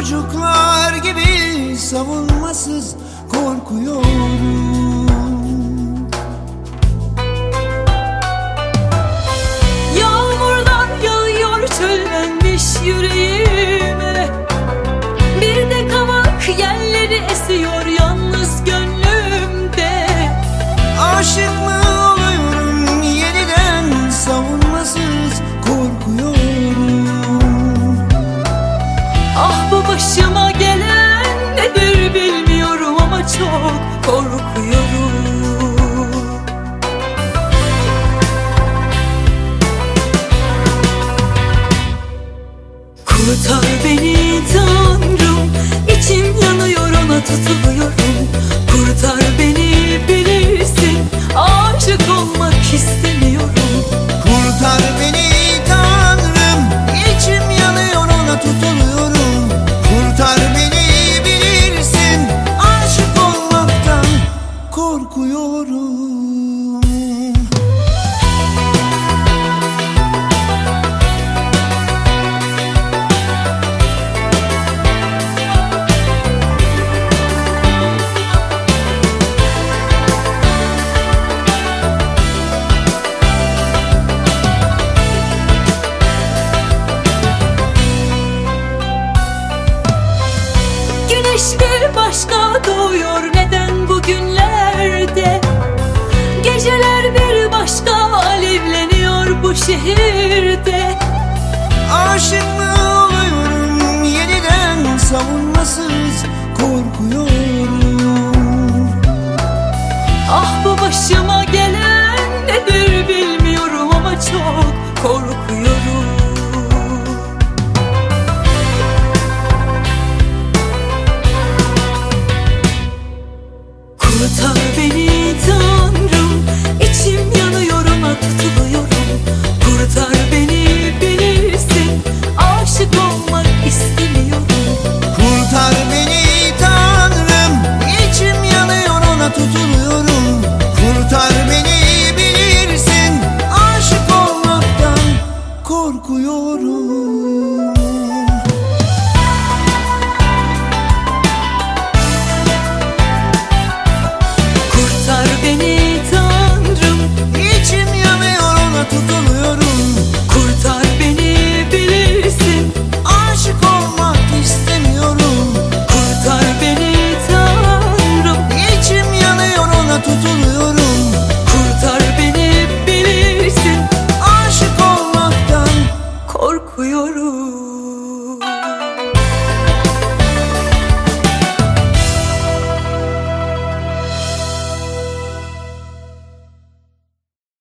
Çocuklar gibi savunmasız korkuyorum. bilmiyorum ama çok korkuyorum. Kurtar beni Tanrım içim yanıyor ona tutuluyorum Güneşli başka doğuyor neden bugünlerde Geceler bir başka alevleniyor bu şehirde. Aşık mı oluyorum yeniden savunmasız korkuyorum. Ah bu başıma gelen nedir bilmiyorum ama çok korkuyorum. korkuyorum.